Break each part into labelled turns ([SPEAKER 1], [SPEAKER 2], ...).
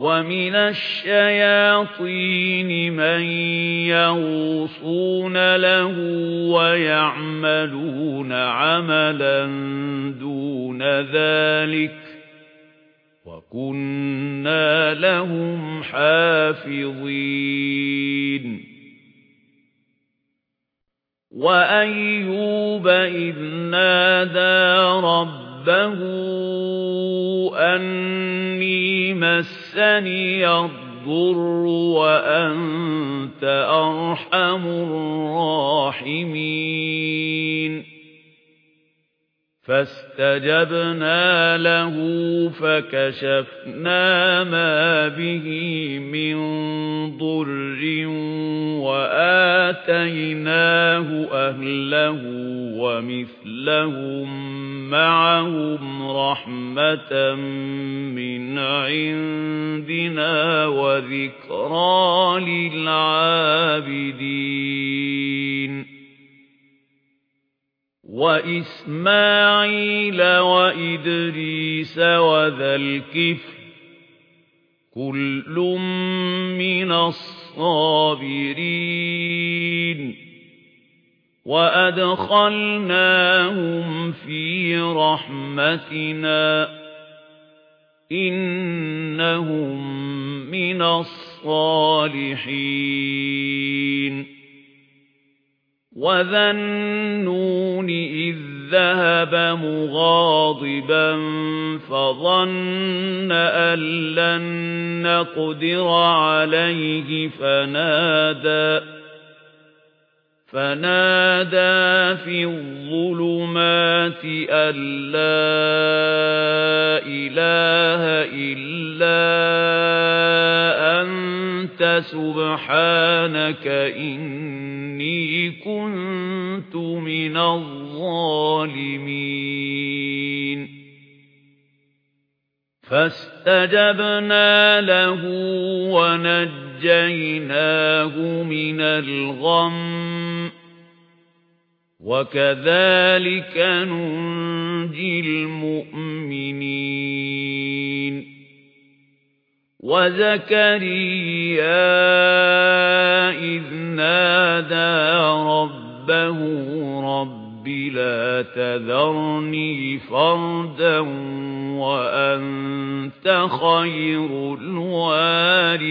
[SPEAKER 1] وَمِنَ الشَّيَاطِينِ مَن يَغُوصُونَ لَهُ وَيَعْمَلُونَ عَمَلًا دُونَ ذَلِكَ وَكُنَّا لَهُمْ حَافِظِينَ وَأَيُّوبَ إِذْ نَادَى رَبَّهُ أَنِّي مَسَّنِيَ الضُّرُّ وَأَنْتَ أَرْحَمُ الرَّاحِمِينَ فَاسْتَجَبْنَا لَهُ فَكَشَفْنَا مَا بِهِ مِنْ ضُرٍّ وَآتَيْنَاهُ أَهْلَهُ وَمِثْلَهُم مَّعَهُمْ رَحْمَةً مِنْ عِندِنَا وَذِكْرَى لِلْعَابِدِينَ. وَإِسْمَاعِيلَ وَإِدْرِيسَ وَذَا الْكِفْلِ كُلٌّ مِنَ الصَّابِرِينَ وَأَدْخَلْنَاهُمْ فِي رَحْمَتِنَا إِنَّهُمْ مِنَ الصَّالِحِينَ وَذَا النُّونِ إِذ ذَهَبَ مُغَاضِبًا فَظَنَّ أَن لَّن نَّقْدِرَ عَلَيْهِ فَنَادَى فَنَادَى فِي الظُّلُمَاتِ أَن لَّا إِلَٰهَ إِلَّا أَنتَ سُبْحَانَكَ إِنِّي كُنتُ مِنَ الظَّالِمِينَ. فَاسْتَجَبْنَا لَهُ وَنَجَّيْنَاهُ مِنَ الْغَمِّ وَكَذَلِكَ نُنْجِي الْمُؤْمِنِينَ. وَزَكَرِيَّا إِذْ نَادَى رَبَّهُ رَبِّ لَا تَذَرْنِي فَرْدًا وَأَنْتَ خَيْرُ الْوَارِثِينَ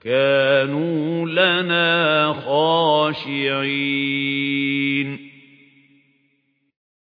[SPEAKER 1] وَكَانُوا لَنَا خَاشِعِينَ.